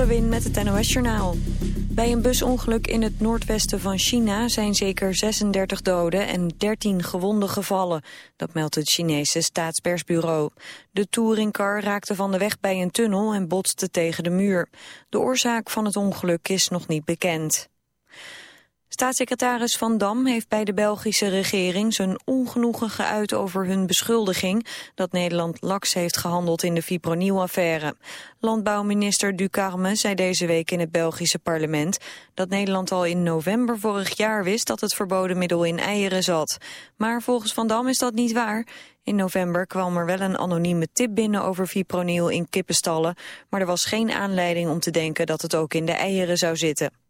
Lewin met het NOS Journaal. Bij een busongeluk in het noordwesten van China zijn zeker 36 doden en 13 gewonden gevallen. Dat meldt het Chinese staatspersbureau. De touringcar raakte van de weg bij een tunnel en botste tegen de muur. De oorzaak van het ongeluk is nog niet bekend. Staatssecretaris Van Dam heeft bij de Belgische regering zijn ongenoegen geuit over hun beschuldiging dat Nederland laks heeft gehandeld in de fipronil-affaire. Landbouwminister Ducarme zei deze week in het Belgische parlement dat Nederland al in november vorig jaar wist dat het verboden middel in eieren zat. Maar volgens Van Dam is dat niet waar. In november kwam er wel een anonieme tip binnen over fipronil in kippenstallen, maar er was geen aanleiding om te denken dat het ook in de eieren zou zitten.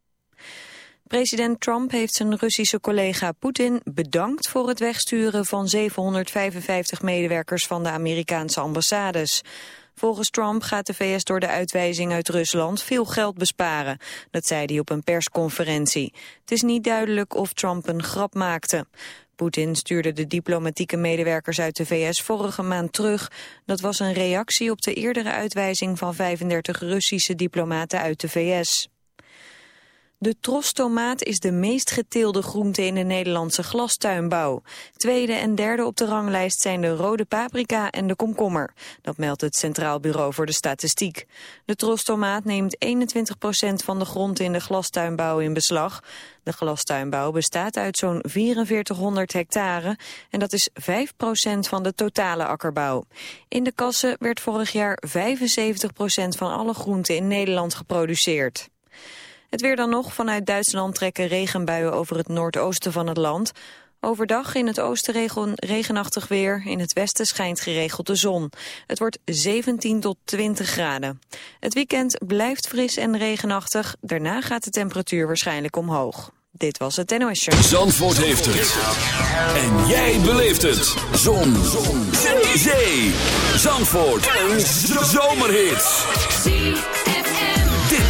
President Trump heeft zijn Russische collega Poetin bedankt voor het wegsturen van 755 medewerkers van de Amerikaanse ambassades. Volgens Trump gaat de VS door de uitwijzing uit Rusland veel geld besparen. Dat zei hij op een persconferentie. Het is niet duidelijk of Trump een grap maakte. Poetin stuurde de diplomatieke medewerkers uit de VS vorige maand terug. Dat was een reactie op de eerdere uitwijzing van 35 Russische diplomaten uit de VS. De trostomaat is de meest geteelde groente in de Nederlandse glastuinbouw. Tweede en derde op de ranglijst zijn de rode paprika en de komkommer. Dat meldt het Centraal Bureau voor de Statistiek. De trostomaat neemt 21% van de grond in de glastuinbouw in beslag. De glastuinbouw bestaat uit zo'n 4400 hectare en dat is 5% van de totale akkerbouw. In de kassen werd vorig jaar 75% van alle groenten in Nederland geproduceerd. Het weer dan nog. Vanuit Duitsland trekken regenbuien over het noordoosten van het land. Overdag in het oosten regen, regenachtig weer. In het westen schijnt geregeld de zon. Het wordt 17 tot 20 graden. Het weekend blijft fris en regenachtig. Daarna gaat de temperatuur waarschijnlijk omhoog. Dit was het NOS Show. Zandvoort heeft het. En jij beleeft het. Zon. Zee. Zandvoort. Een zomerhit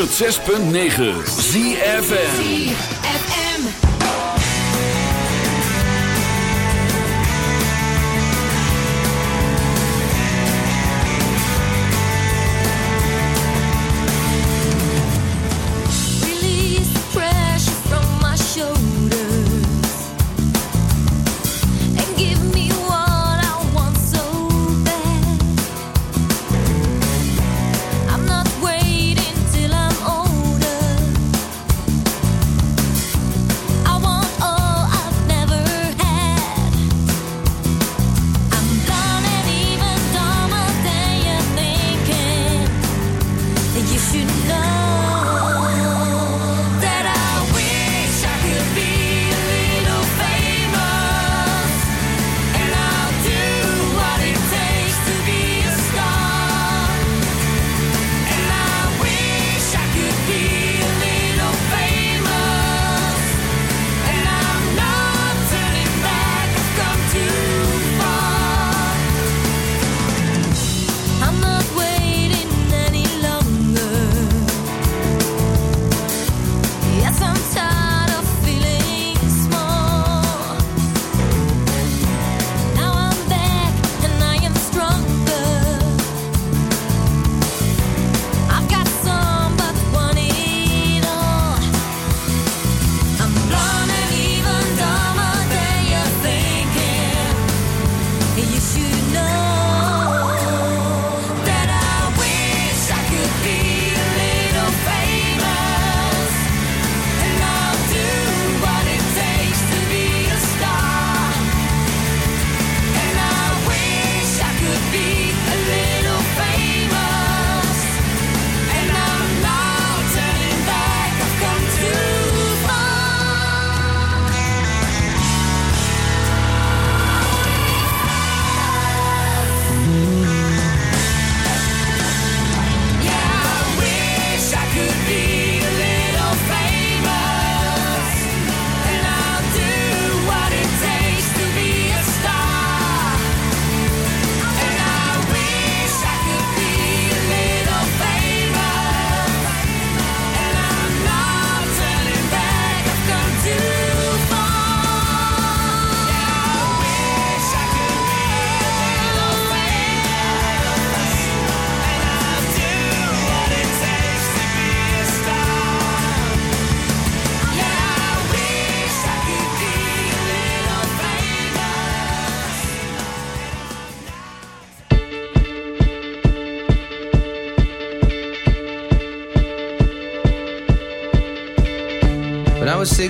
106.9 ZFN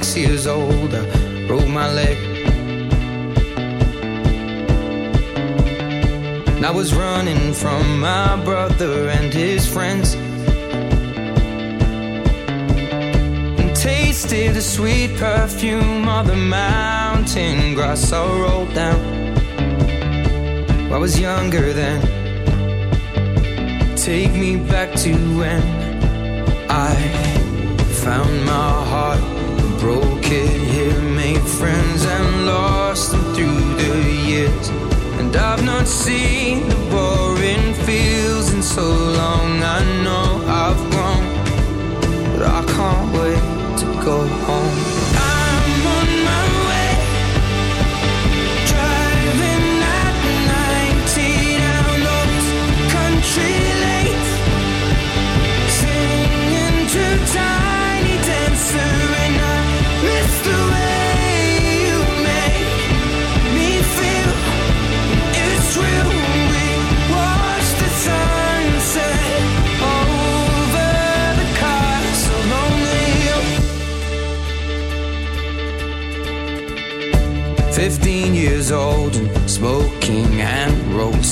six years old. see.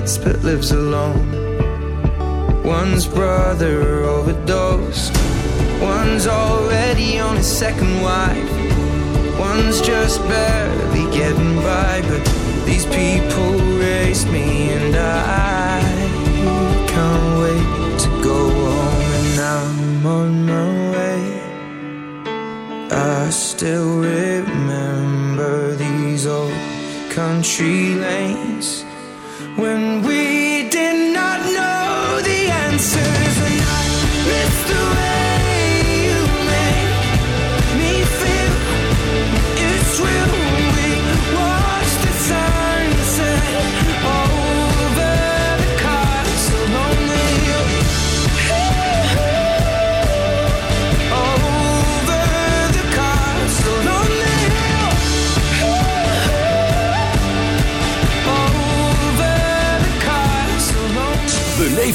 but lives alone. One's brother overdosed, one's already on his second wife, one's just barely getting by. But these people raised me and I.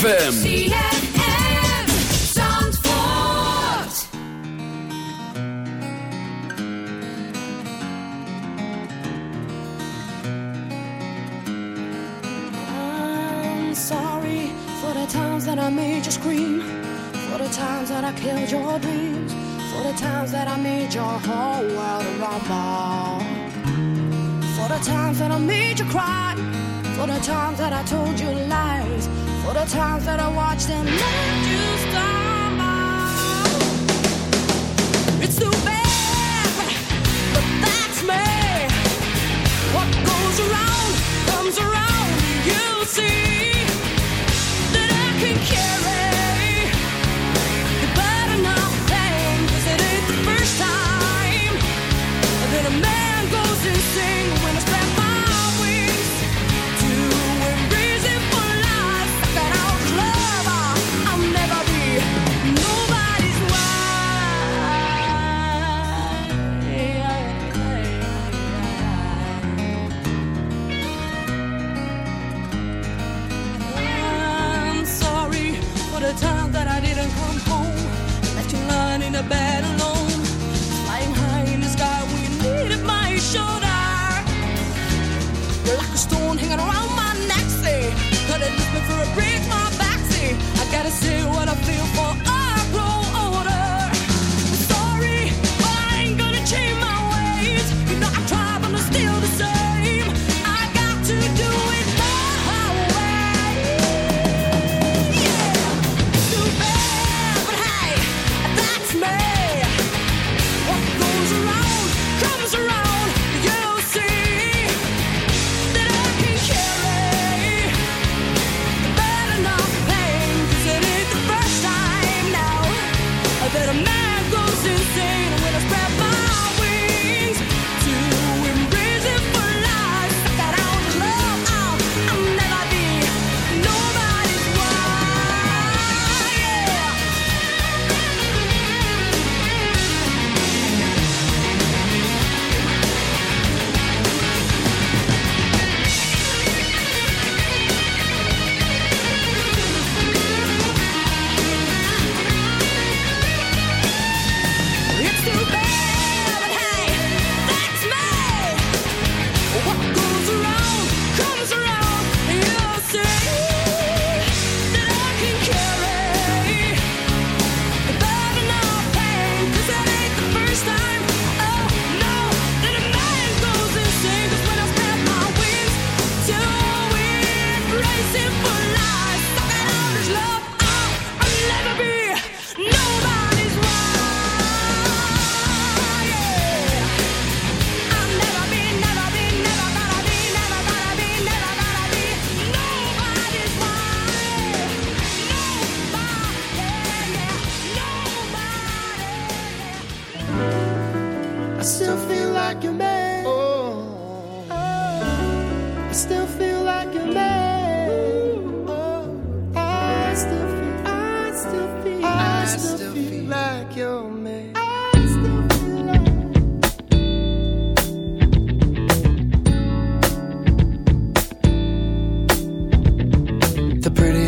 ZFM. ZFM. I'm sorry for the times that I made you scream. For the times that I killed your dreams. For the times that I made your whole world rumble. For the times that I made you cry. For the times that I told you lies all the times that I watched them let you stop.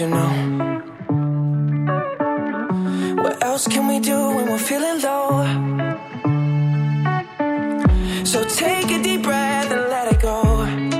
you know. What else can we do when we're feeling low? So take a deep breath and let it go.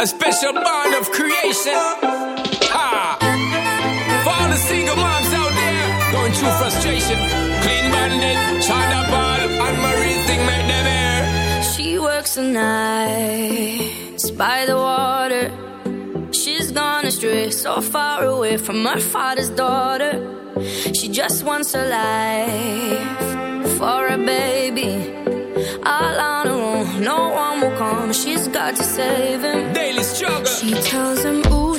A special bond of creation. Ah. For all the single moms out there going through frustration. Clean Bandit, Sean Paul, and Marie thing make them air. She works the nights by the water. She's gone astray, so far away from her father's daughter. She just wants a life for a baby. All on her own, no one will come. She's got to save him. Daily struggle. She tells him, Ooh,